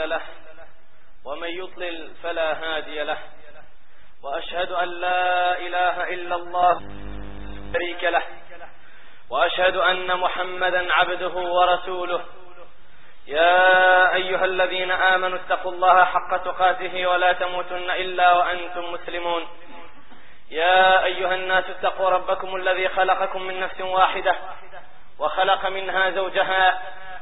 له ومن يضلل فلا هادي له. وأشهد أن لا إله إلا الله شريك له. وأشهد أن محمدا عبده ورسوله. يا أيها الذين آمنوا اتقوا الله حق تقاته ولا تموتن إلا وأنتم مسلمون. يا أيها الناس اتقوا ربكم الذي خلقكم من نفس واحدة وخلق منها زوجها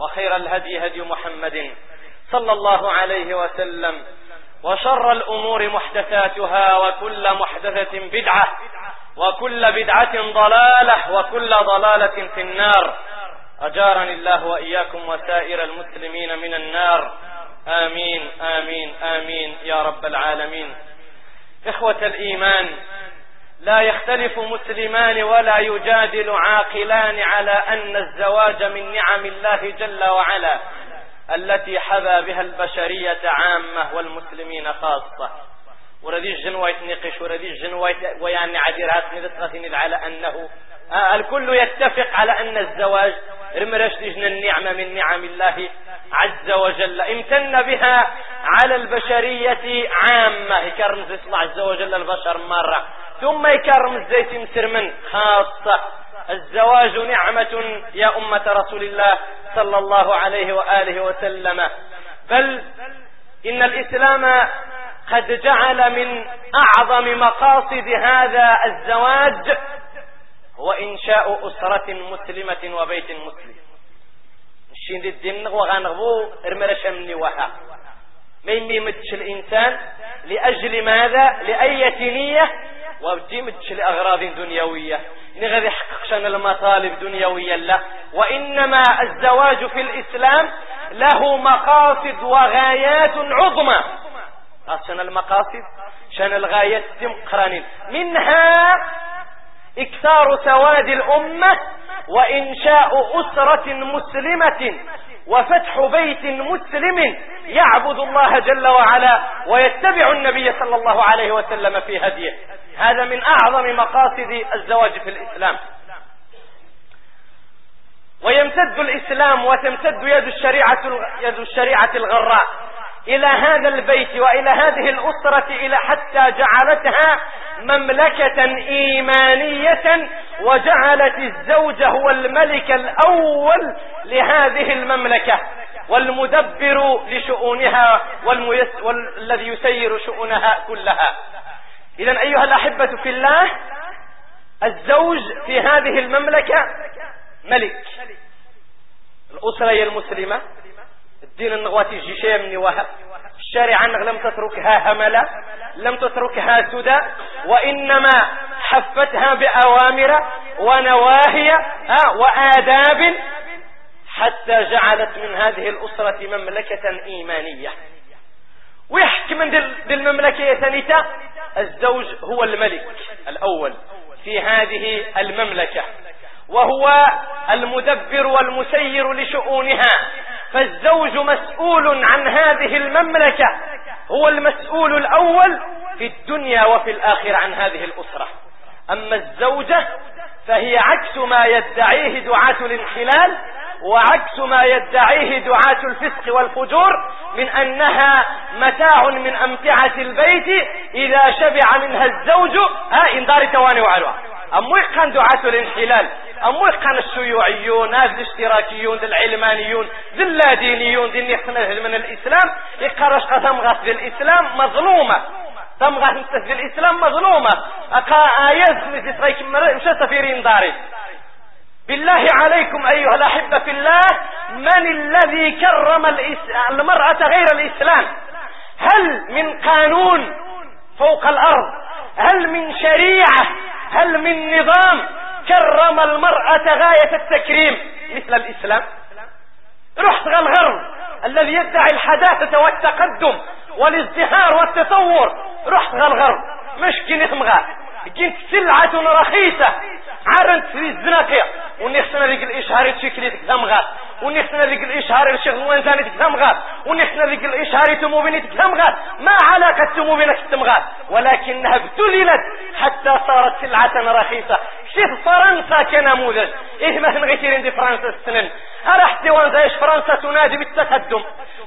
وخير الهدي هدي محمد صلى الله عليه وسلم وشر الأمور محدثاتها وكل محدثة بدعة وكل بدعة ضلالة وكل ضلالة في النار. أجارني الله وإياكم وسائر المسلمين من النار. آمين آمين آمين يا رب العالمين. إخوة الإيمان لا يختلف مسلمان ولا يجادل عاقلان على أن الزواج من نعم الله جل وعلا التي حبى بها البشرية عامة والمسلمين خاصة. وردي الجنوة يتنقش وردي الجنوة ويعني عديرات نذكرة على أنه آه الكل يتفق على أن الزواج رمرش لجن النعمة من نعم الله عز وجل. امتن بها على البشرية عامة. يكرم الله عز وجل البشر مرة. ثم يكرم الزيت مسر من خاصة. الزواج نعمة يا أمة رسول الله صلى الله عليه وآله وسلم. بل إن الإسلام قد جعل من أعظم مقاصد هذا الزواج هو إنشاء أسرة مسلمة وبيت مسلم. الشين دي الدين وغانغبو ارمرشا مني وها. ما يمدش الإنسان لأجل ماذا؟ لأية نية وبتيمدش لأغراض دنيوية. نغذي يحقق شان المطالب دنيوية لا. وإنما الزواج في الإسلام له مقاصد وغايات عظمى. شان المقاصد؟ شان الغايات؟ تمقرن منها إكثار سواد الأمة وإنشاء أسرة مسلمة وفتح بيت مسلم يعبد الله جل وعلا ويتبع النبي صلى الله عليه وسلم في هديه. هذا من أعظم مقاصد الزواج في الإسلام. ويمتد الإسلام وتمتد يد الشريعة, يد الشريعة الغراء. إلى هذا البيت وإلى هذه الأسرة إلى حتى جعلتها مملكة إيمانية وجعلت الزوج هو الملك الأول لهذه المملكة والمدبر لشؤونها والذي يسير شؤونها كلها. إذا أيها الأحبة في الله الزوج في هذه المملكة ملك. الأسرة المسلمة. الدين النغواتي الجيشية من وهب الشارع لم تتركها هملا لم تتركها سدى وإنما حفتها بأوامر ونواهي وآداب حتى جعلت من هذه الأسرة مملكة إيمانية. ويحكي من دي المملكة ثانية الزوج هو الملك الأول في هذه المملكة. وهو المدبر والمسير لشؤونها. فالزوج مسؤول عن هذه المملكة هو المسؤول الأول في الدنيا وفي الآخرة عن هذه الأسرة. أما الزوجة فهي عكس ما يدعيه دعاة الانحلال وعكس ما يدعيه دعاة الفسق والفجور من أنها متاع من أمتعة البيت إذا شبع منها الزوج ها إن دار تواني وعلوها أمو كان دعاة الانحلال؟ أمو كان الشيوعيون هذا الاشتراكيون العلمانيون اللادينيون ذي اللي من الإسلام يقرش قسم غاث الإسلام مظلومة. تمغى في الإسلام مظلومة. أقا آيات مثل مش سفيرين داري. بالله عليكم أيها الأحبة في الله من الذي كرم المرأة غير الإسلام؟ هل من قانون فوق الأرض؟ هل من شريعة؟ هل من نظام؟ كرم المرأة غاية التكريم مثل الإسلام. رحت الغرب الذي يدعي الحداثة والتقدم والازدهار والتطور. رحت غالغرب مش كي نخمغا. كنت سلعة رخيصة عرنت في الزناقية ونحسن ذيك الإشهار يتشكلي تكذمغا ونحسن ذيك الإشهار الشيخ ثاني تكذمغا ونحسن ذيك الإشهار تموبيني تكذمغا ما علاقة تموبينك تمغا ولكنها ابتللت حتى صارت سلعة رخيصة شوف فرنسا كنموذج إيه مثلا غيتيرين دي فرنسا السنن أرحت وانزايش فرنسا تنادي بالتقدم.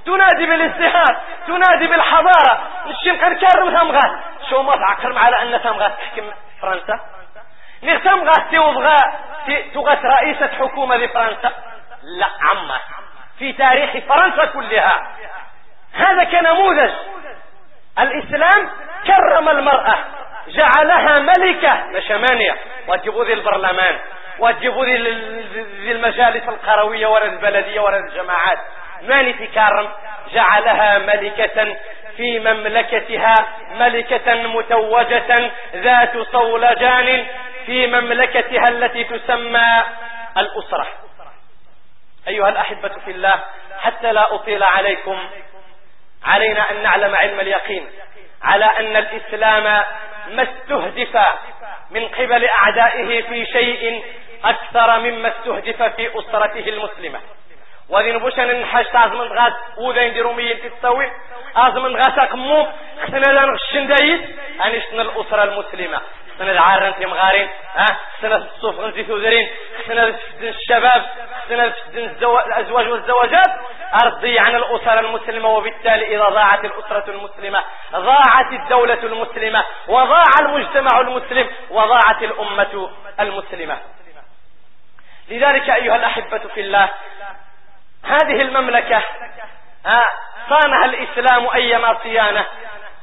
تنادي بالازدهار. تنادي بالحضارة. نشي نكرم ثمغات شو ما تعقرم على أن ثمغات تحكم فرنسا؟ نغتم غاتي وبغى تغت رئيسة حكومة لفرنسا؟ لا عما. في تاريخ فرنسا كلها. هذا كنموذج الإسلام كرم المرأة. جعلها ملكة. لشمانية وتجيبوا البرلمان. وتجيبوا المجالس القروية ورا البلدية ورا الجماعات. ماني تكرم جعلها ملكة في مملكتها ملكة متوجة ذات صولجان في مملكتها التي تسمى الأسرة. أيها الأحبة في الله حتى لا أطيل عليكم علينا أن نعلم علم اليقين على أن الإسلام ما استهدف من قبل أعدائه في شيء أكثر مما استهدف في أسرته المسلمة. وذين بوشن نحاش تازمن غاد وذين دي روميين تستوي. أزمن غاد أقمو خسنا لأن غشن دايت أنشتنا الأسرة المسلمة. سنة العارن في مغارين. ها؟ سنة الصوف غنزي ثوذرين سنة الشباب. سنة الأزواج والزواجات. أرضي عن الأسرة المسلمة وبالتالي إذا ضاعت الأسرة المسلمة. ضاعت الدولة المسلمة. وضاع المجتمع المسلم. وضاعت الأمة المسلمة. لذلك أيها الأحبة في الله هذه المملكة صانها الإسلام أيما صيانة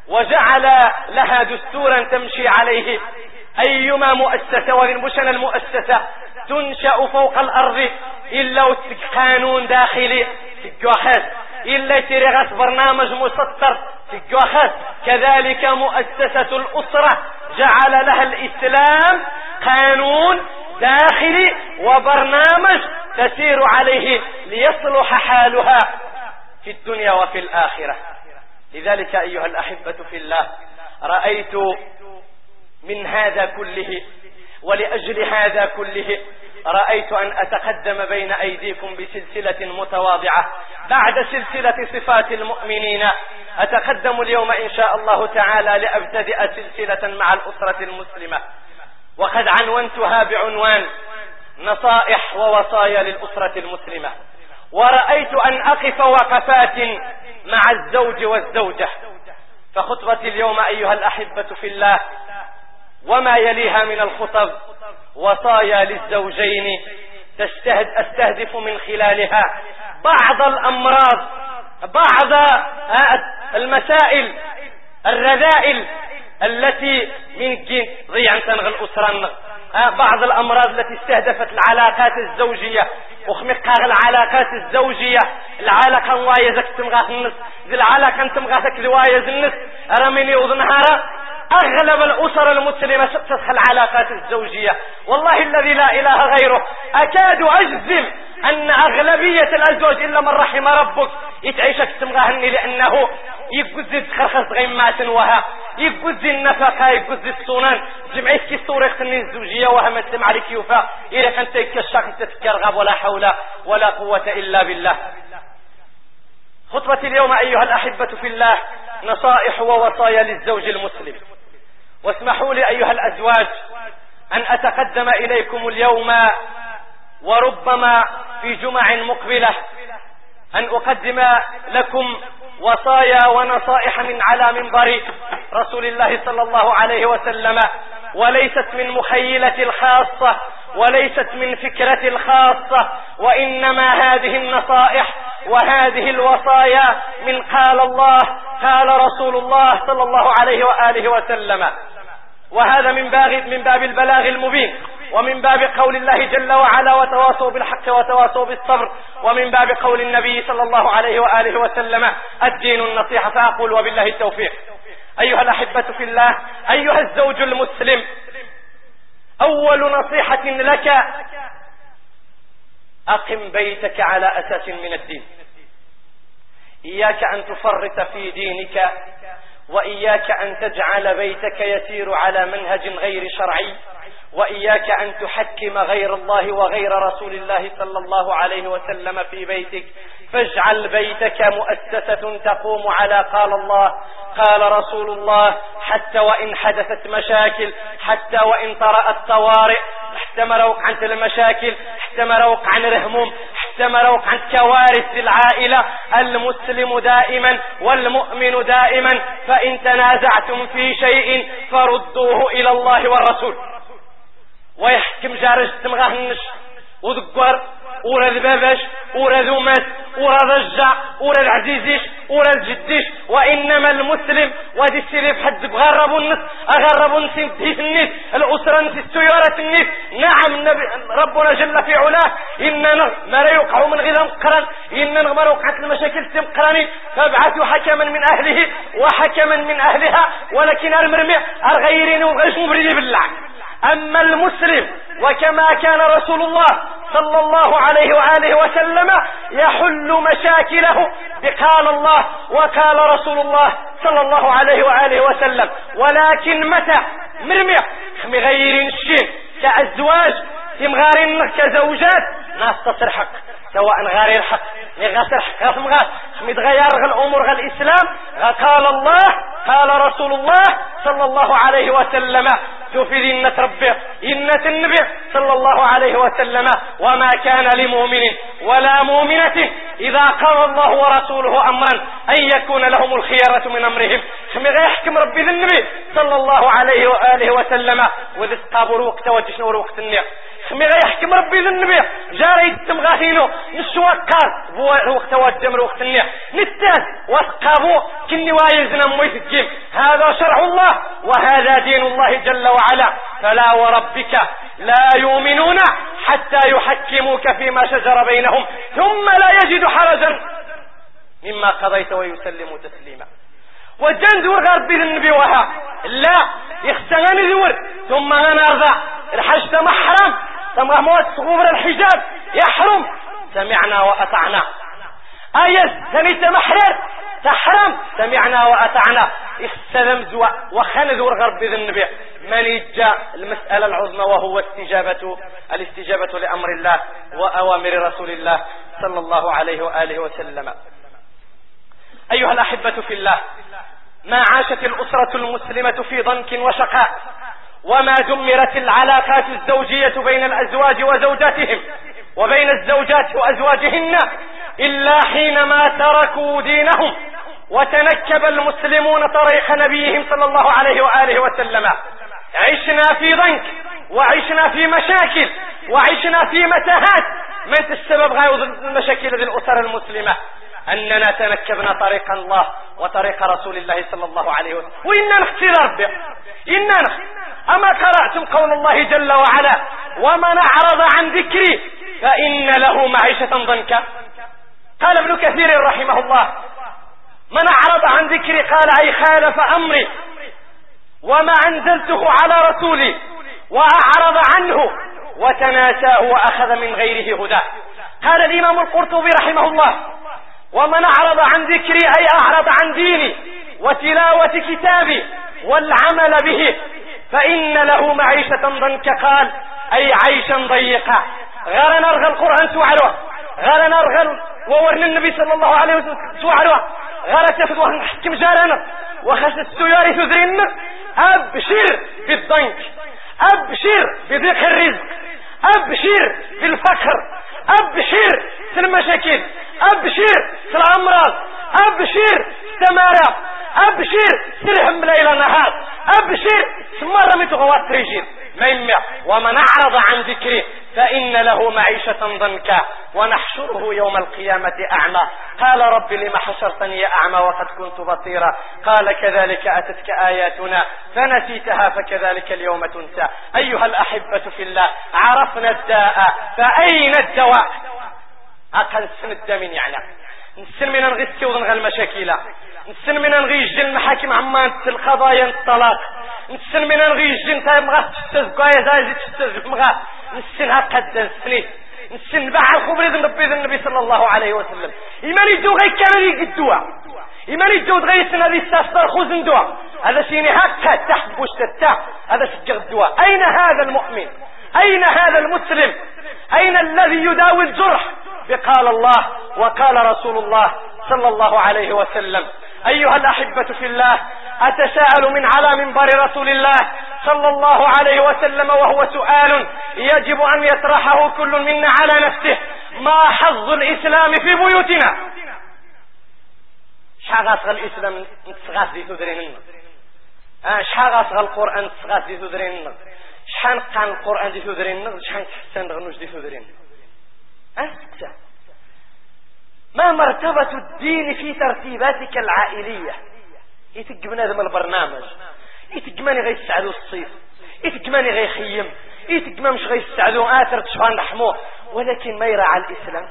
وجعل لها دستورا تمشي عليه. أيما مؤسسة وذنبشنا المؤسسة تنشأ فوق الأرض إلا قانون داخلي الجوخات إلا ترغس برنامج مسطر الجوخات كذلك مؤسسة الأسرة جعل لها الإسلام قانون داخلي وبرنامج تسير عليه ليصلح حالها في الدنيا وفي الآخرة. لذلك أيها الأحبة في الله رأيت من هذا كله ولأجل هذا كله رأيت أن أتقدم بين أيديكم بسلسلة متواضعة. بعد سلسلة صفات المؤمنين أتقدم اليوم إن شاء الله تعالى لأبتدئ سلسلة مع الأسرة المسلمة. وقد عنونتها بعنوان نصائح ووصايا للأسرة المسلمة. ورأيت أن أقف وقفات مع الزوج والزوجة. فخطبتي اليوم أيها الأحبة في الله وما يليها من الخطب وصايا للزوجين تستهد أستهدف من خلالها بعض الأمراض بعض المسائل الرذائل التي يمكن ضيعا تنغى الأسرة بعض الأمراض التي استهدفت العلاقات الزوجية. وخمقها العلاقات الزوجية. العلاقة وايزك تمغاث النس. ذي العلاقة تمغاثك ذوايز النس. رميني وظنهارا أغلب الأسر المسلمة تدخل العلاقات الزوجية. والله الذي لا إله غيره. أكاد أجزم أن أغلبية الأزواج إلا من رحم ربك. يتعيشك تمغاهني لأنه يقزد خرخص غيمات وها. يقزد النفقة يقزد الصنان جمعيت كي صورة الزوجية وها مسلم عليك يوفا إذا كنت يكشاك تفكر غاب ولا حول ولا قوة إلا بالله. خطبة اليوم أيها الأحبة في الله نصائح ووصايا للزوج المسلم. واسمحوا لي أيها الأزواج أن أتقدم إليكم اليوم وربما في جمع مقبلة أن أقدم لكم وصايا ونصائح من على منبر رسول الله صلى الله عليه وسلم وليست من مخيلة الخاصة وليست من فكرة الخاصة وإنما هذه النصائح وهذه الوصايا من قال الله قال رسول الله صلى الله عليه وآله وسلم. وهذا من باب, من باب البلاغ المبين ومن باب قول الله جل وعلا وتواصوا بالحق وتواصوا بالصبر ومن باب قول النبي صلى الله عليه وآله وسلم الدين النصيحة فأقول وبالله التوفيق أيها الأحبة في الله أيها الزوج المسلم أول نصيحة لك أقم بيتك على أساس من الدين. إياك أن تفرط في دينك وإياك أن تجعل بيتك يسير على منهج غير شرعي. وإياك أن تحكم غير الله وغير رسول الله صلى الله عليه وسلم في بيتك. فاجعل بيتك مؤسسة تقوم على قال الله قال رسول الله حتى وإن حدثت مشاكل حتى وإن طرأت طوارئ احتمل وقعا المشاكل احتمل وقعا الهموم احتمل وقعا كوارث العائلة. المسلم دائما والمؤمن دائما فإن تنازعتم في شيء فردوه إلى الله والرسول. ويحكم جارج تمغهنش وذكر ورا الباباش ورا ذومات ورا ضجع ورا العزيزيش ورا الجديش وإنما المسلم وادي السيري بحد بغربوا النس اغربوا النس في النس الأسرة نس السيارة النس نعم النبي ربنا جل في علاه اننا ما لا يوقع من غير مقرن اننا ما وقعت المشاكل تمقرني فابعثوا حكما من أهله وحكما من أهلها ولكن المرمي الغيرين وغيش مبردي بالله أما المسلم وكما كان رسول الله صلى الله عليه وآله وسلم يحل مشاكله بقال الله وقال رسول الله صلى الله عليه وآله وسلم ولكن متى؟ مرمي غير الشيء كأزواج تمغارين كزوجات ناس تصرحك سواء غاري الحق غسر حق غا متغير الأمور غا الإسلام قال الله قال رسول الله صلى الله عليه وسلم شوفي إن ربي إن النبي صلى الله عليه وسلم. وما كان لمؤمن ولا مؤمنة إذا قال الله ورسوله أمرا أن يكون لهم الخيرة من أمرهم. خمي يحكم ربي النبي صلى الله عليه وآله وسلم. وذي قابوا وقت وجشنوا وقت النية. خمي يحكم ربي النبي جاري التمغاهينو نشوكار وقت وجمر وقت النية نتاس واسقابوا كني وايزنا مويث هذا شرع الله. وهذا دين الله جل وعلا. فلا وربك لا يؤمنون حتى يحكموك فيما شجر بينهم. ثم لا يجد حرجا. مما قضيت ويسلموا تسليما. وجن دور غرب النبي وها. لا. يختغن دور ثم أنا أرضى. الحج محرم ثم موت صغور الحجاب يحرم. سمعنا وأطعنا. آية سميت محرر؟ تحرم. سمعنا وأطعنا. استلم زوا وخند ورغرب بذن النبي. من يجا المسألة العظمى وهو استجابة الاستجابة لأمر الله وأوامر رسول الله صلى الله عليه وآله وسلم. أيها الأحبة في الله ما عاشت الأسرة المسلمة في ضنك وشقاء. وما دمرت العلاقات الزوجية بين الأزواج وزوجاتهم وبين الزوجات وأزواجهن إلا حينما تركوا دينهم وتنكب المسلمون طريق نبيهم صلى الله عليه وآله وسلم. عشنا في ضنك وعشنا في مشاكل وعشنا في متاهات. من السبب غاية المشاكل ذي الأسر المسلمة؟ أننا تنكبنا طريق الله وطريق رسول الله صلى الله عليه وسلم. وإننا نحكي ربي إننا أما قرأتم قول الله جل وعلا ومن أعرض عن ذكري فإن له معيشة ضنكا. قال ابن كثير رحمه الله من أعرض عن ذكري قال أي خالف أمري وما أنزلته على رسولي وأعرض عنه وتناساه وأخذ من غيره هداه قال الإمام القرطبي رحمه الله ومن أعرض عن ذكري أي أعرض عن ديني وتلاوة كتابي والعمل به فإن له معيشة ضنك قال أي عيشا ضيقا. غير نرغى القرآن سوعلوه غير نرغى وورن النبي صلى الله عليه وسلم سوعلوه غير تفض وحكم جارنا. وخس السياري تدرين أبشر بالضنك. أبشر بضيق الرزق. أبشر بالفقر. أبشر في المشاكل أبشر في الأمراض أبشر استمارة أبشر سرهم ليل نهار أبشر سمرة متغوات ريجين ما يمع ومن أعرض عن ذكري. فإن له معيشة ضنكا ونحشره يوم القيامة أعمى. قال رب لم حشرتني أعمى وقد كنت بصيرا. قال كذلك أتتك آياتنا فنسيتها فكذلك اليوم تنسى. أيها الأحبة في الله عرفنا الداء فأين الدواء؟ أقل سن الدمين يعني. نسن من نغي السيوض نغي المشاكل. نسن من نغي الجل المحاكم عمان القضايا الطلاق نسن من نغي الجل انت مغا تستز قايا زايزي تستز مغا. نسن قد نسني نسنبع الخبر ذن ربي النبي صلى الله عليه وسلم. إيمان يدو غي كامل يقدوا إيمان يدو غي سنة ذي استاستر خوزن دوا هذا سيني هكا تحت بوشتتا هذا سجغ الدواء أين هذا المؤمن؟ أين هذا المسلم؟ أين الذي يداوي الجرح؟ بقال الله وقال رسول الله صلى الله عليه وسلم. أيها الأحبة في الله أتساءل من على منبر رسول الله صلى الله عليه وسلم وهو سؤال يجب أن يطرحه كل منا على نفسه. ما حظ الإسلام في بيوتنا؟ شحال غاسغ الإسلام نتسغاس دي تدرين شحال غاسغ القرآن نتسغاس دي تدرين شحال قان القرآن دي تدرين شحال تحسن غنوش دي تدرين أه ما مرتبة الدين في ترتيباتك العائلية؟ يتقمنا ذم البرنامج. يتقماني غي يسعدو الصيف. يتقماني غي يخيم. يتقما مش غي يسعدو آثر تشفان لحموه ولكن ما يراعى الإسلام.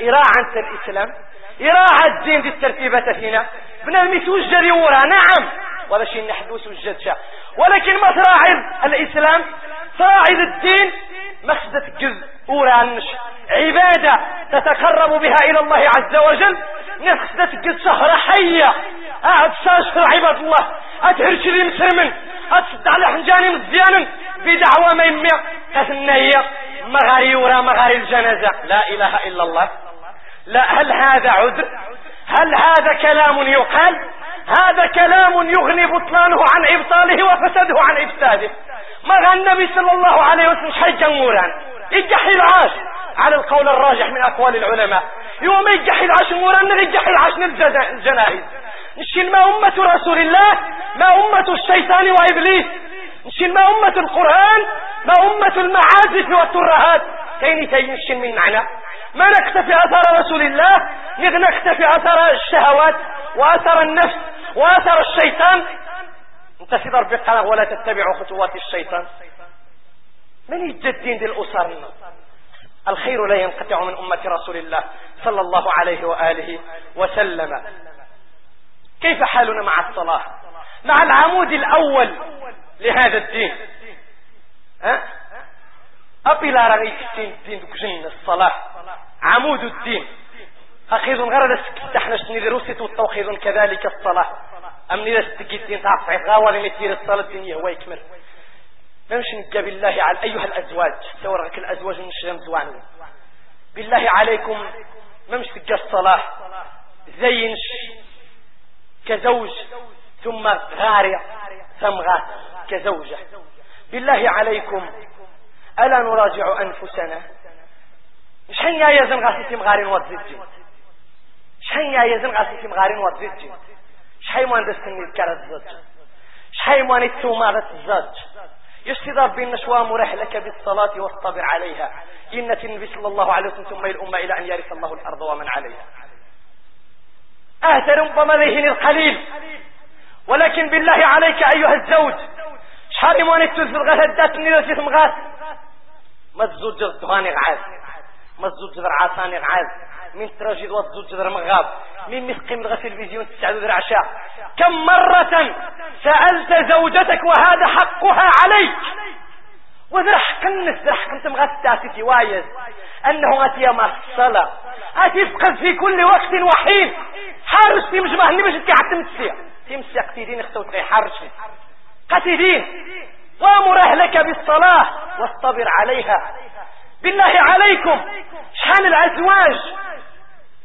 يراعى أنت الإسلام. يراعى الدين دي الترتيبات فينا. بنادم يتوجد يورا. نعم. ولا شيء نحدوس وجد شاء ولكن ما تراعي الإسلام تراعي الدين. مخدة جزء أورانش عبادة تتقرب بها إلى الله عز وجل. نخدة جزء شهر حية. أعد شاشر عباد الله. أتهرش لي مسلمن. أتصد على حنجاني مزيانا بدعوة ما يمي قثنية مغاري ورا مغاري الجنازة. لا إله إلا الله. لا هل هذا عذر؟ هل هذا كلام يقال؟ هذا كلام يغني بطلانه عن إبطاله وفسده عن إفساده. ما النبي صلى الله عليه وسلم حي جموران يجحي العاش على القول الراجح من أقوال العلماء. يوم يجحي العاش موران يجحي العاش الجنائز نشين ما أمة رسول الله ما أمة الشيطان وإبليس. نشين ما أمة القرآن ما أمة المعازف والترهات. كين تينشين من معنى ما نكتفي أثر رسول الله نكتفي أثر الشهوات وأثر النفس وأثر الشيطان. أنت في ضرب قناة ولا تتبعوا خطوات الشيطان. من يجدين دي الأسر؟ الخير لا ينقطع من أمة رسول الله صلى الله عليه وآله وسلم. كيف حالنا مع الصلاة؟ مع العمود الأول لهذا الدين. ها؟ أبلا رغيك الدين الدين الصلاة. عمود الدين. أخيذ غرد استحنش نذروسي والتوخيذ كذلك الصلاة. أم نذا ستكيتين تعطي غاوة لمثير الصلاة الدنيا هو يكمل. مش نجا بالله على أيها الأزواج. تورغك الأزواج من الشغم زواني. بالله عليكم. مش تجا الصلاة. زينش كزوج. ثم غارع. ثمغة كزوجة. بالله عليكم. ألا نراجع أنفسنا؟ شحن يا يزن غاسي مغارين وزيجين شحن يا يزن غاسي مغارين وزيجين شحي موان دستني الكرة الزج شحي موان التومارة الزج يستضر بالنشوى مرح لك بالصلاة واصطبر عليها. إن النبي صلى الله عليه وسلم ثم الأمة إلى أن يرث الله الأرض ومن عليها. أهتر ربما ذهن القليل ولكن بالله عليك أيها الزوج. شحال موان التوز بالغثدات من يرسيث مغاث مزوج الدهان غعاز مزوج عصاني غعاز من تراجد وزوج مغاب من مثقي من غسل تسعد ذر عشاء. كم مرة سألت زوجتك وهذا حقها عليك؟ وذر حقنس ذر حقن تمغى التاسي وايز أنه أتي مع الصلاة. أتفقد في كل وقت وحين حارس في مجمع اللي باش تقعد تمسيع تمسيع قتيدين اختوت غي حارس قتيدين وامر أهلك بالصلاة واصطبر عليها. بالله عليكم. شحال الأزواج؟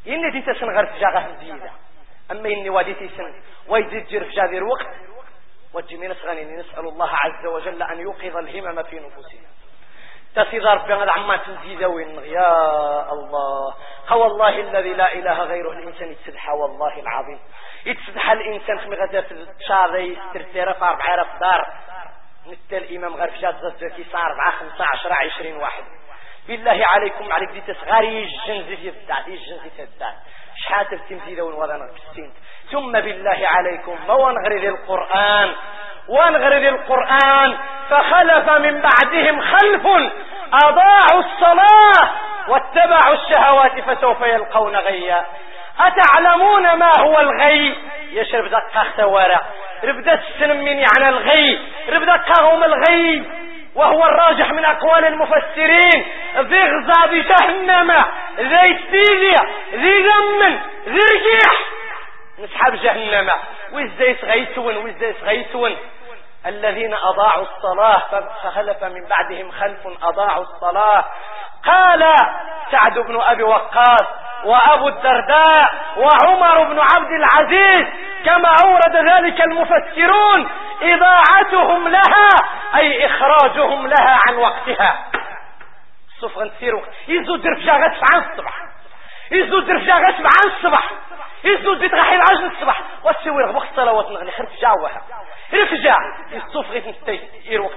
إني دي تسن غير تجاغه مزيدة أما إني وادي تسن ويزيد جير في جاذي الوقت وجمينا صغاني نسأل الله عز وجل أن يوقظ الهمم في نفوسنا. تسيد ربي غد عما تنزيد وين يا الله. هو الله الذي لا إله غيره الإنسان يتسدح والله العظيم. يتسدح الإنسان خمي غدا شاذي سترتيرا في دار مثل الإمام غير في جاد زوجتي صار أربعة خمسة عشرة عشرين واحد. بالله عليكم عليك دي تسغاري الجنز في الدعاء الجنز في الدعاء شحات التمثيل وضعنا كسين ثم بالله عليكم ما ونغرد القرآن ونغرد القرآن فخلف من بعدهم خلف أضاعوا الصلاة واتبعوا الشهوات فسوف يلقون غيا. أتعلمون ما هو الغي؟ يشرب دقة ثوارة. ربدا من يعني الغي. ربدا قاهم الغي وهو الراجح من أقوال المفسرين. ذي غزا ذي جهنم ذي ستيليا ذي ذم ذي رجيح نسحب جهنم. وإزاي سغيتون وإزاي سغيتون؟ الذين أضاعوا الصلاة فخلف من بعدهم خلف أضاعوا الصلاة. قال سعد بن أبي وقاص وأبو الدرداء وعمر بن عبد العزيز كما أورد ذلك المفسرون إضاعتهم لها أي إخراجهم لها عن وقتها. الصفغة نسير وقت يزو غتفعل الصبح. يزو درفجا غتفعل الصبح. يزو دي تغحي العجل الصبح واسوي رغبك الصلوات نغني خرف جاوها رفجا. الصفغة نستير وقت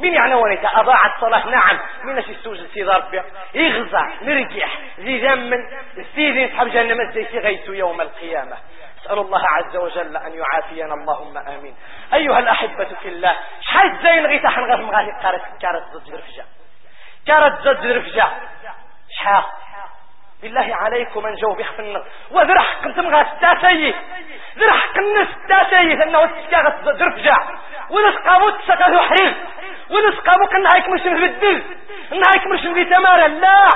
مين يعني ونيتا أضاع الصلاة. نعم. من اش يستوجد في ضربه يغزى. نرجح ذي ذم ذي يسحب جهنم. زي غيث يوم القيامة. أسأل الله عز وجل أن يعافينا. اللهم آمين. أيها الأحبة في الله شحال زين غيث حن غير مغادي كارت كارت زج رفجة كارت زج رفجة شحال؟ بالله عليكم من جو بيخفن وذرح كنت مغا ستاسيه ذرح كنس ستاسيه انه تسكاغت درفجة ونسقابو تسكاغ حرير ونسقابو كان هايك مش نبدل نهايك مش نبي تمارا. لا.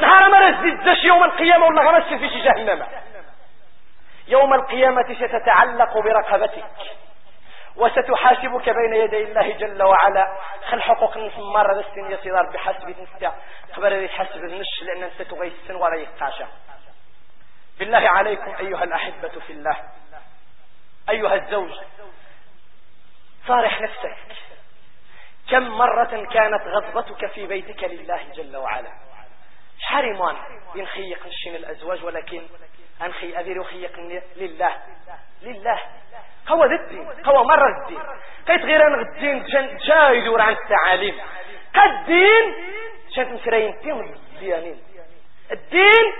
نهار مرز زيد يوم القيامة ولا غمس في جهنم. يوم القيامة ستتعلق برقبتك. وستحاسبك بين يدي الله جل وعلا. خل حقوق مرة لستن يصير بحسب نستا قبل يحسب النش لأن أنت تغيسن ولا يقاشا بالله عليكم أيها الأحبة في الله. أيها الزوج صارح نفسك. كم مرة كانت غضبتك في بيتك لله جل وعلا؟ حرمان ينخيق نشين الأزواج ولكن أنخي أذير وخيق لله. لله. هو ذا الدين هو مرة الدين قيت غير أن الدين جا يدور عن التعاليم. الدين شانت مسرين تيم الديانين. الدين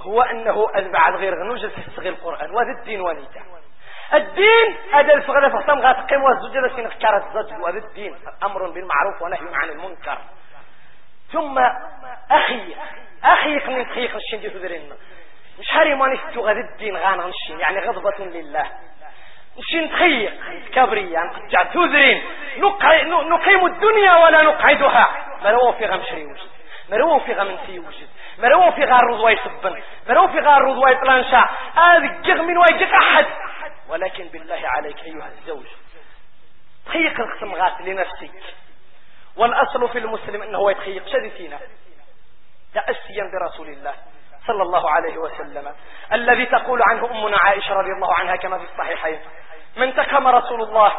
هو أنه أذبع الغير غنوج في القرآن. وهذا الدين ونيته الدين هذا الفغلة فختم غاتقيم والزوجة لسين اختارت الزوج. وهذا الدين أمر بالمعروف ونهي عن المنكر. ثم أخي أخي قمين تخيق الشين دي تدرين مش هاري ما نستو غد الدين غانا نشين يعني غضبة لله. نشين نتخيق كبري يعني قد تذرين نقيم الدنيا ولا نقعدها؟ مروا في غمشري وجد. مروا في غمنسي وجد. مروا في غار رضواي سبن مروا في غار رضواي بلانشا هذا من وايجك أحد. ولكن بالله عليك أيها الزوج تخيق القسم غات لنفسك. والأصل في المسلم أنه يتخيق شديثينا تأسيا برسول الله. صلى الله عليه وسلم. الذي تقول عنه أمنا عائشة رضي الله عنها كما في الصحيحين. من تكم رسول الله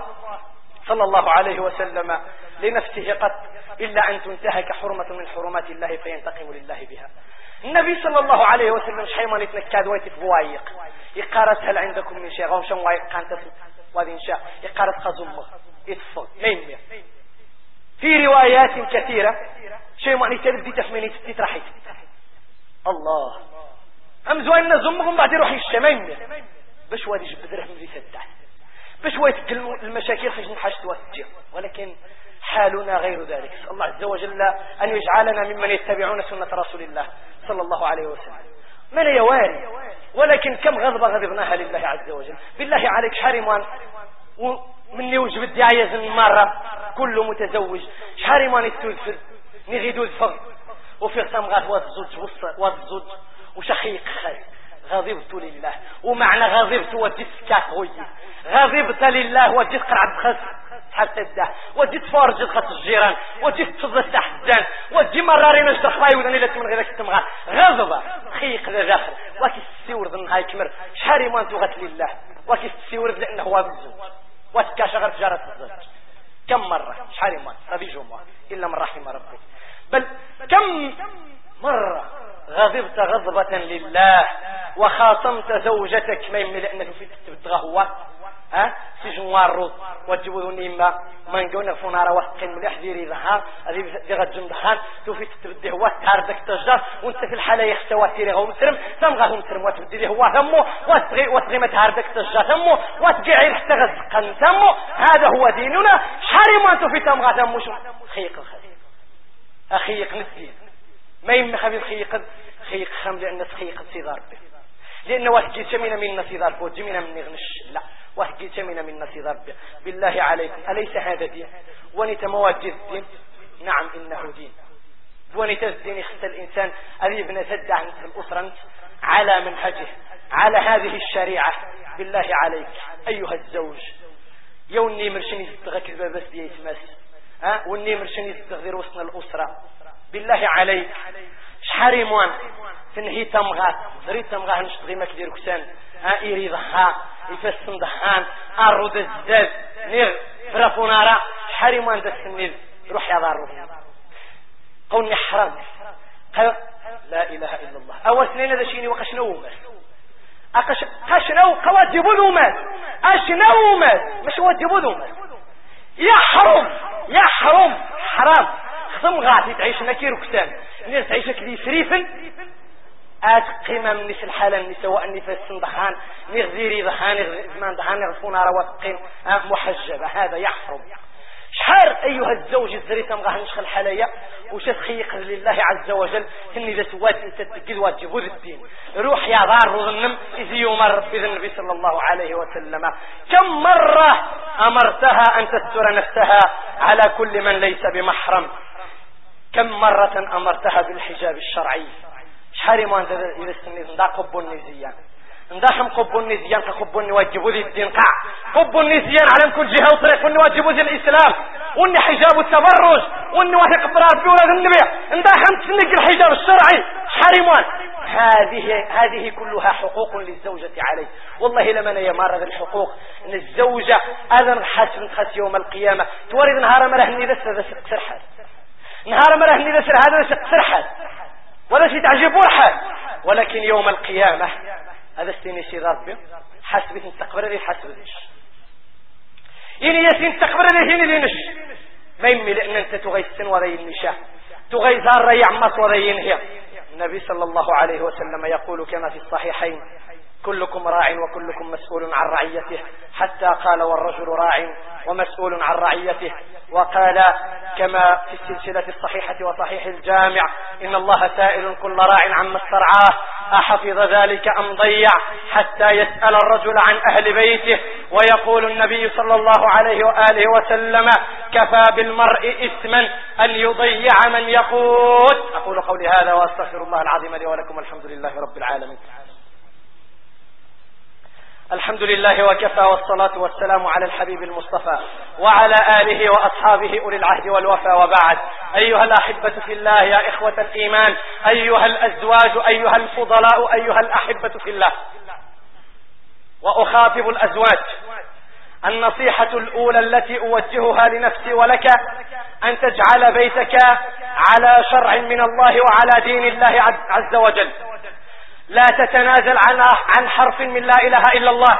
صلى الله عليه وسلم لنفسه قط إلا أن تنتهك حرمة من حرمات الله فينتقم لله بها. النبي صلى الله عليه وسلم شحيما يتنكاد ويتفوايق يقارس هل عندكم من شيء غوشا ويقانت وذين شاء. يقارس خزمه يتفض مين في روايات كثيرة. شيء ما نتبدي تفميني تترحي الله. أم زوين زمهم بعد يروح الشمين باش وادي جبد رحم ذي سدع باش وادي المشاكل خشن نحشت واسجر ولكن حالنا غير ذلك. الله عز وجل أن يجعلنا ممن يتبعون سنة رسول الله صلى الله عليه وسلم. من يواري ولكن كم غضبة غضبناها لله عز وجل. بالله عليك حرمان ومن يوجب الدعاية مرة. كل متزوج. حرمان التوزفر نغيدو الفغ وفي غتام غاد واد الزوج واد وشخيق خير غضبت لله. ومعنى غضبت وديت كاكوي غضبت لله وديت قرعة خس حتى الده وديت فارج خط الجيران. وديت تفضل تحت الدان ودي مرارين اش دخلاي ودني لك من غير التمغى غضبة خيق ذا داخل وكي تسيور ذن هاي كمر. شحال ما غت لله؟ وكي تسيور لأنه هو بالزوج وتكاش غير تجارة الزوج. كم مرة؟ شحال ما ربي جمعة إلا من رحم ربي بل كم مرة غضبت غضبة لله وخاصمت زوجتك ما يملي لأنك في تبتغى ها؟ سجن الرز وتجيبوا نيما ما نقول فنارا وقت مليح ديري ذهان هذه دي غتجم توفي تبدي هو تهار داك التجار وانت في الحالة يختوى تيري غو مسرم ثم غا مسرم وتبدي هو ثمو وتغي وتغي ما تهار داك التجار ثمو وتقي عير حتى غزقن ثمو هذا هو ديننا. شحال ما انت في ثم غا ثمو خيق الخير. أخيق الدين ما يم خبيب خيق خيق خم لأن خيق الصغار به. لأن واحد جيت من من نصيدار بو جمينا من نغنش لا واحد جيت من من نصيدار به. بالله عليكم أليس هذا دين؟ ونتمواجد الدين؟ نعم إنه دين. بوني تزدين يخت الإنسان. أبي ابن تدع في الأسرة على منهجه على هذه الشريعة. بالله عليك أيها الزوج. يوني مرشني يزدغك البابس دي يتمس ها؟ وني مرشني يزدغ وسط الأسرة؟ بالله عليك. شحال موان تنهي تمغات. زري تمغاه نشتغي ما كدير كسان. ها؟ إيري ضحا يفسن ضحان. أرد الزاد نير. فرافونارا شحال موان دسنيد روح يا دار قولني حرام. قال لا إله إلا الله. أول سنين هذا شيني؟ وقشنو مات أقش قشنو قواجبو ذو مات أشنو مات مش واجبو ذو مات يا حرام خصم تعيش نكير كتان الناس تعيش كذي سريفا ات قيمة من نس الحالة النساء سواء نفس ضحان نغذيري ضحان زمان ضحان يغفونا رواتقين محجبة هذا يحرم شحال أيها الزوج الزريت مغاه نشخ الحلايا وش تخيق لله عز وجل؟ إني ذا سواد أنت تقل واجب الدين. روح يا دار وظنم إذ يمر ربي النبي صلى الله عليه وسلم. كم مرة أمرتها أن تستر نفسها على كل من ليس بمحرم؟ كم مرة أمرتها بالحجاب الشرعي؟ شحال ما أنت إذا استنيت دا قب النزيان ندحم قب النزيان كقب نواجبوا ذي الدين قاع قب النزيان على كل جهة وطريق ونواجبوا ذي الإسلام. وان حجاب التبرج وان واثق براد بيولاد النبي. ندحم تسنق الحجاب الشرعي. حرمان هذه هذه كلها حقوق للزوجة عليه. والله لمن يمارد الحقوق. إن الزوجة أذن حاسب خاس يوم القيامة. تورد نهار مرة بس هذا شق سرحل نهار مرة بس هذا شق سرحل ولا شي تعجبوا الحال. ولكن يوم القيامة هذا السين يشي ربي حسبت التقبر لي حسبتش إني يسين التقبر لي هنا لينش. ما يمي لأن أنت تغي السن وذي النشاء تغي زار يعمس وذي ينهي النبي صلى الله عليه وسلم يقول كما في الصحيحين كلكم راع وكلكم مسؤول عن رعيته حتى قال والرجل راع ومسؤول عن رعيته. وقال كما في السلسلة الصحيحة وصحيح الجامع إن الله سائل كل راع عما استرعاه. أحفظ ذلك أم ضيع؟ حتى يسأل الرجل عن أهل بيته. ويقول النبي صلى الله عليه وآله وسلم كفى بالمرء إثما أن يضيع من يقود. أقول قولي هذا وأستغفر الله العظيم لي ولكم الحمد لله رب العالمين. الحمد لله وكفى والصلاة والسلام على الحبيب المصطفى وعلى آله وأصحابه أولي العهد والوفى وبعد. أيها الأحبة في الله يا إخوة الإيمان أيها الأزواج أيها الفضلاء أيها الأحبة في الله. وأخاطب الأزواج. النصيحة الأولى التي أوجهها لنفسي ولك أن تجعل بيتك على شرع من الله وعلى دين الله عز وجل. لا تتنازل عن عن حرف من لا إله إلا الله.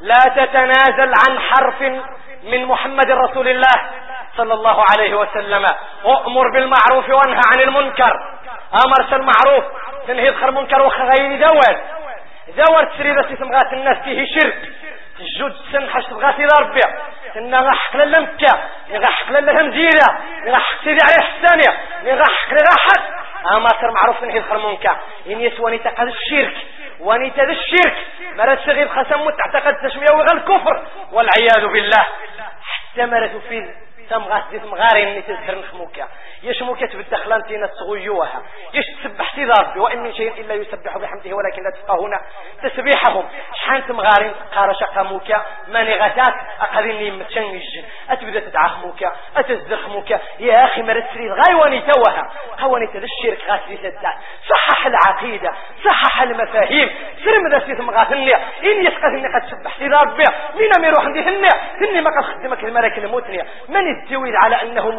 لا تتنازل عن حرف من محمد رسول الله صلى الله عليه وسلم. وأمر بالمعروف وانهى عن المنكر. أمرت المعروف تنهي الخر منكر وخغير دول دول تسريد غات الناس فيه شرك. الجود سن حش تبغى سيدي ربي. إن غحق للمكة غحق للهمزيلة. غحق سيدي عليه الثانية غحق لغحق اما سر معروف نهي الخرمونكا إن يسواني تقد الشرك. واني تذ الشرك. مرد صغير خسم تعتقد تشميه وغل الكفر والعياذ بالله. حتى مرد في تمغاري اني تزهر نخموكا يشموك تبدخلان تينا تغيوها يش تسبح سيد ربي وإن من شيء إلا يسبح بحمده ولكن لا تفقهون تسبيحهم. شحان تمغارين قار شقاموكا ماني غتات أقذني متشنج أتبدا تدعخموكا أتزخموكا يا أخي مرد سريد. غايواني توها. هواني تذا الشرك غاسي سدات صحح العقيدة. صحح المفاهيم. سرم ذا سيد مغاثني إن يسقذني قد سبح سيد ربي مين ميروح عندي هني هني ما قد خدمك الملك الموتني. من الدويل على أنه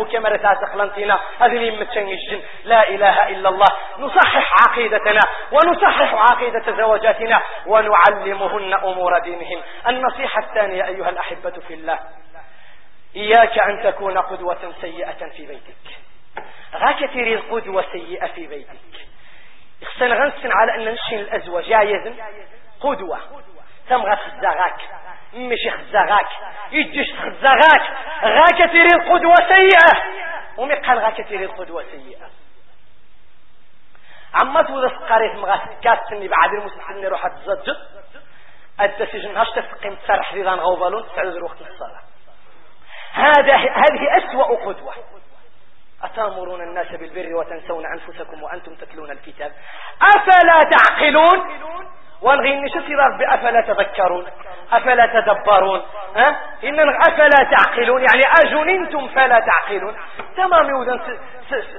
أخلانتنا هذه متشن الجن لا إله إلا الله. نصحح عقيدتنا ونصحح عقيدة زوجاتنا ونعلمهن أمور دينهم. النصيحة الثانية أيها الأحبة في الله. إياك أن تكون قدوة سيئة في بيتك. غاك تريد قدوة سيئة في بيتك. إخسن غنسن على أن نشن الأزواج. جايز قدوة. تمغى خزاغاك مش خزاغاك. يجيش خزاغاك. غاك تريد قدوة سيئة. ومي قال غاك تريد قدوة سيئة. عما تودا سقاريت مغا كاتني بعد المسلمين روح تزجد الدسجن هاش تفقيم تسرح ذي ذان غوبالون. تسعود وقت الصلاة هذا هذه أسوأ قدوة. أتأمرون الناس بالبر وتنسون أنفسكم وأنتم تتلون الكتاب. أفلا تعقلون؟ والغي نشتي رب أفلا تذكرون؟ أفلا تدبرون؟ ها؟ إن أفلا تعقلون؟ يعني أجننتم فلا تعقلون؟ تمام يودا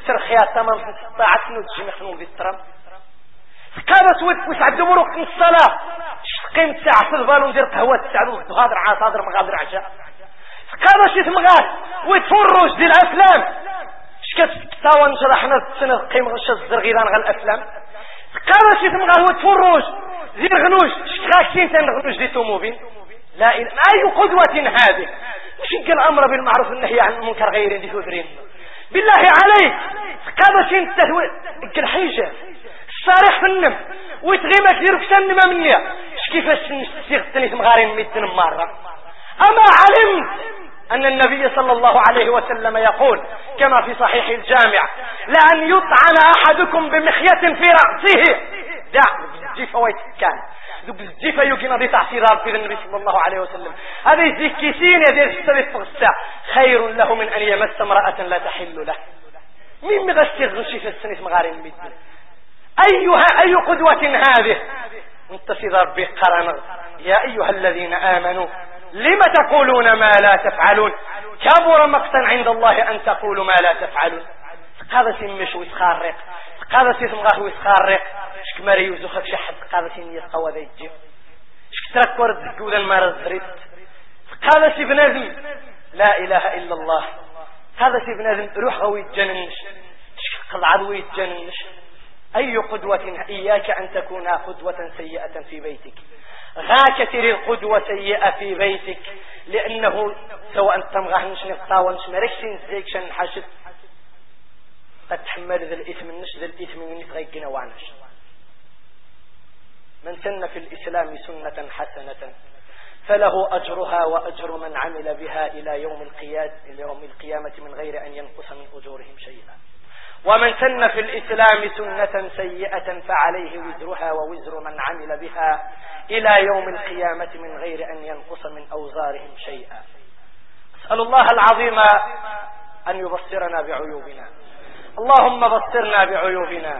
سرخيات تمام. طاعة نوت مخنون بالترم كانت ويت عبد مروك الصلاة. قيمت ساعة في البالون دير قهوة تسعة هذا عصادر مغادر عشاء. كانت شي تمغات ويتفرج دي الأفلام شكت تاوان شرحنا السنة قيمة غشة الزرغيران غال الأفلام شي تمغات ويتفرج دي الغنوش شكاكين تنغنوش دي توموبين لا إله أي قدوة هذه؟ مش الأمر بالمعروف النهي عن المنكر غير دي تدرين بالله عليك. شين تهوي الحيجة الصريح في النم. ويتغيما كثير في النم مني. كيفاش نستيغ التنيس مغارين ميتن مرة. أما علمت أن النبي صلى الله عليه وسلم يقول كما في صحيح الجامع لأن يطعن أحدكم بمخية في رأسه. دع. الجيفة ويتكان دوك الجيفة يمكن أن تعصير في النبي صلى الله عليه وسلم هذا يزيك كيسين يدير السبب فغسا خير له من أن يمس امرأة لا تحل له مين مغسير غشي في السنة مغارين المدن أيها أي قدوة هذه انتصر ربي قرن يا أيها الذين آمنوا لم تقولون ما لا تفعلون كبر مقتا عند الله أن تقولوا ما لا تفعلون هذا سمش ويتخارق هذا سيسم غاه ويتخارق. شك مري يوزخك شحد هذا سين يتقوى ذا يجيب شك تركور الزكوذا المرض دريت هذا سي بنادم. لا إله إلا الله. هذا سي بنادم روح غوي يتجننش. شك قضعد ويتجننش أي قدوة إياك أن تكون قدوة سيئة في بيتك. غاكتر القدوة سيئة في بيتك. لأنه سواء أنت مغاهنش نفطاونش مركش نزيك شن حشد قد تحمل ذا الإثم النش ذا الإثم من غيقنا وعنش. من سن في الإسلام سنة حسنة فله أجرها وأجر من عمل بها إلى يوم القيامة, يوم القيامة من غير أن ينقص من أجورهم شيئا. ومن سن في الإسلام سنة سيئة فعليه وزرها ووزر من عمل بها إلى يوم القيامة من غير أن ينقص من أوزارهم شيئا. أسأل الله العظيم أن يبصرنا بعيوبنا. اللهم بصرنا بعيوبنا.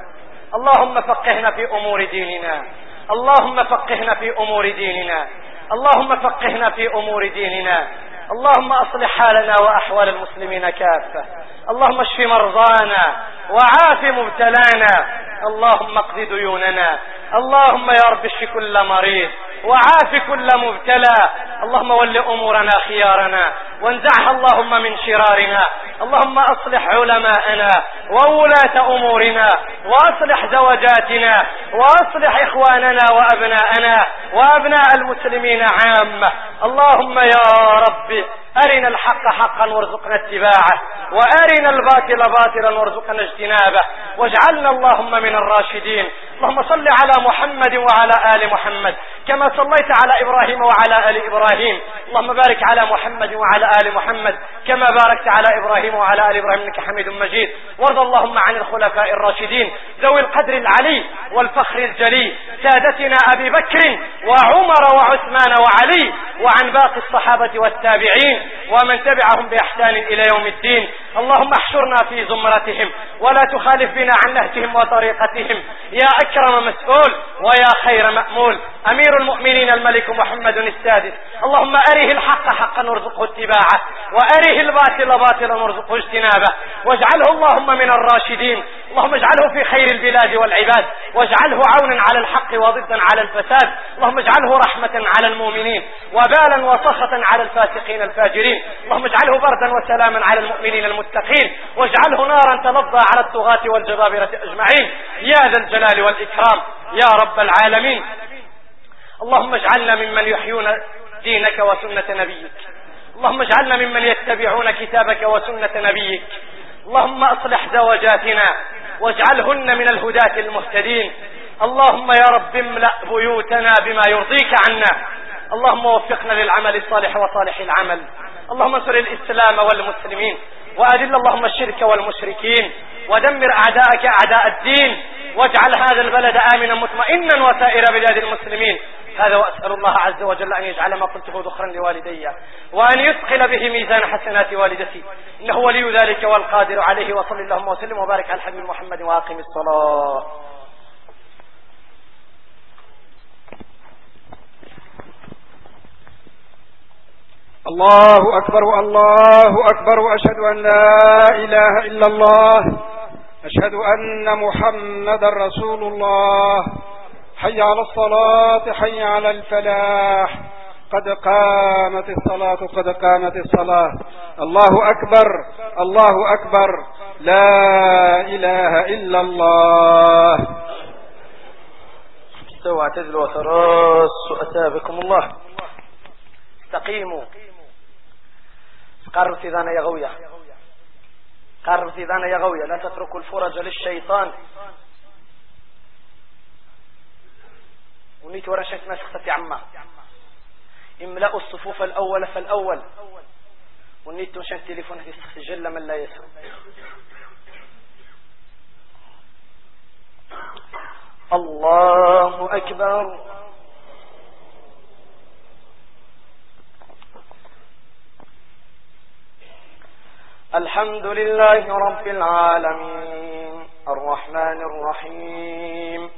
اللهم فقهنا في أمور ديننا. اللهم فقهنا في أمور ديننا. اللهم فقهنا في أمور ديننا. اللهم أصلح حالنا وأحوال المسلمين كافة. اللهم اشف مرضانا وعاف مبتلانا. اللهم اقض ديوننا. اللهم يا رب اشف كل مريض وعاف كل مبتلى. اللهم ول أمورنا خيارنا. وانزعها اللهم من شرارنا. اللهم أصلح علماءنا وولاة أمورنا. وأصلح زوجاتنا. وأصلح إخواننا وأبناءنا وأبناء المسلمين عامة. اللهم يا رب أرنا الحق حقا وارزقنا اتباعه. وأرنا الباطل باطلا وارزقنا اجتنابه واجعلنا اللهم من الراشدين اللهم صل على محمد وعلى آل محمد كما صليت على إبراهيم وعلى آل إبراهيم. اللهم بارك على محمد وعلى آل محمد كما باركت على إبراهيم وعلى آل إبراهيم إنك حميد مجيد. وارض اللهم عن الخلفاء الراشدين. ذوي القدر العلي والفخر الجلي. سادتنا أبي بكر وعمر وعثمان وعلي وعن باقي الصحابة والتابعين ومن تبعهم بإحسان إلى يوم الدين. اللهم احشرنا في زمرتهم ولا تخالف بنا عن نهجهم وطريقتهم. يا أكرم مسؤول ويا خير مأمول. أمير المؤمنين الملك محمد السادس. اللهم أره الحق حقا وارزقه اتباعه وأره الباطل باطلا وارزقه اجتنابه. واجعله اللهم من الراشدين. اللهم اجعله في خير البلاد والعباد. واجعله عونا على الحق وضدا على الفساد. اللهم اجعله رحمة على المؤمنين. وبالا وصخة على الفاسقين الفاجرين. اللهم اجعله بردا وسلاما على المؤمنين المتقين. واجعله نارا تلظى على الطغاة والجبابرة أجمعين. يا ذا الجلال والإكرام. يا رب العالمين. اللهم اجعلنا ممن يحيون دينك وسنة نبيك. اللهم اجعلنا ممن يتبعون كتابك وسنة نبيك. اللهم أصلح زوجاتنا واجعلهن من الهداة المهتدين. اللهم يا رب املأ بيوتنا بما يرضيك عنا. اللهم وفقنا للعمل الصالح وصالح العمل. اللهم انصر الإسلام والمسلمين. وأذل اللهم الشرك والمشركين. ودمر أعداءك أعداء الدين. واجعل هذا البلد آمنا مطمئنا وسائر بلاد المسلمين. هذا وأسأل الله عز وجل أن يجعل ما قلته ذخرا لوالدي وأن يثقل به ميزان حسنات والدتي. إنه ولي ذلك والقادر عليه. وصل اللهم وسلم وبارك على الحبيب محمد وأقم الصلاة. الله أكبر الله أكبر. وأشهد أن لا إله إلا الله. أشهد أن محمد رسول الله. حي على الصلاة حي على الفلاح. قد قامت الصلاة قد قامت الصلاة. الله أكبر الله أكبر. لا إله إلا الله. استوى اعتدلوا وتراصوا. أتابكم الله. استقيموا. قرر في ذانا يغوية قرر في ذانا يغوية لا تتركوا الفرج للشيطان. ونيت ورا شيء ما سختي عما املأوا الصفوف الأول فالأول. ونيت وشان تليفون جل من لا يسمع. الله أكبر. الحمد لله رب العالمين. الرحمن الرحيم.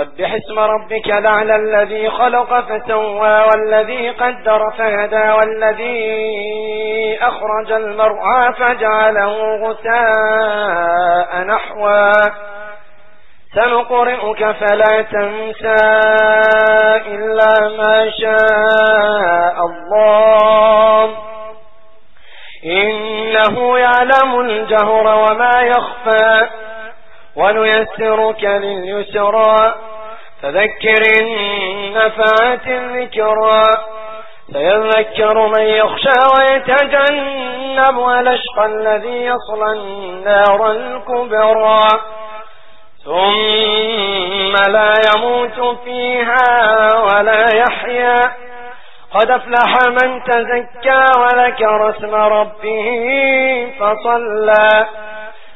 سبح اسم ربك لعلى الذي خلق فسوى والذي قدر فهدى والذي أخرج المرعى فجعله غثاء نحوا سنقرئك فلا تنسى إلا ما شاء الله. إنه يعلم الجهر وما يخفى ونيسرك لليسرى. فذكر النفعات الذكرى. سيذكر من يخشى ويتجنب الأشقى الذي يصلى النار الكبرى. ثم لا يموت فيها ولا يحيا. قد أفلح من تزكى وذكر اسم ربه فصلى.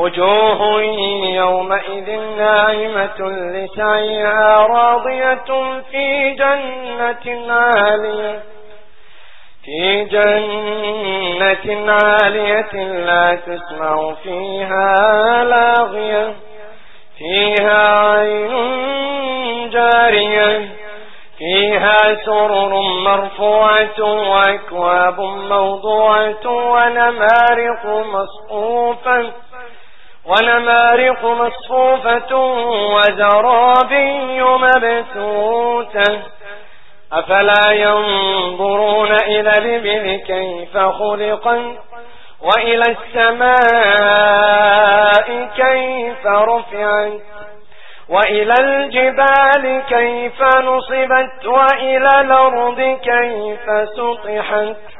وجوه يومئذ ناعمة لسعيها راضية في جنة عالية في جنة عالية لا تسمع فيها لاغية فيها عين جارية فيها سرر مرفوعة وأكواب موضوعة ونمارق مصفوفة. ونمارق مصفوفة وزرابي مبثوثة. أفلا ينظرون إلى الإبل كيف خلقا وإلى السماء كيف رفعت وإلى الجبال كيف نصبت وإلى الأرض كيف سطحت.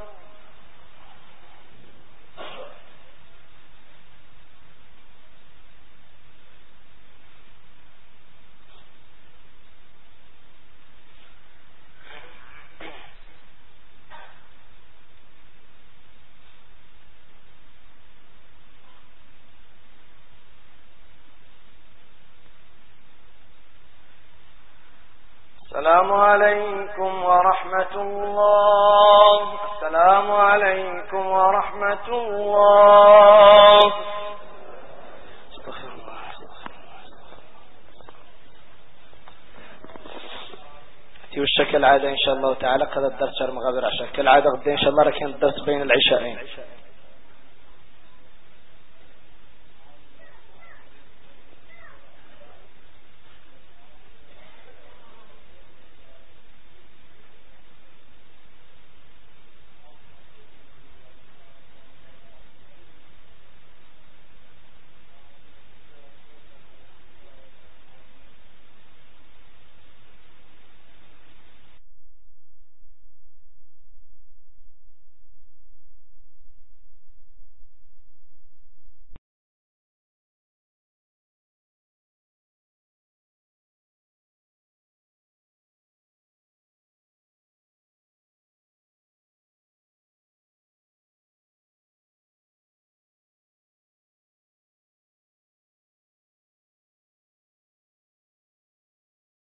السلام عليكم ورحمة الله. السلام عليكم ورحمة الله. استغفر الله الشكل العادة إن شاء الله تعالى قد الدرس مغابر عشان كالعادة غدا إن شاء الله ركين الدرس بين العشاءين.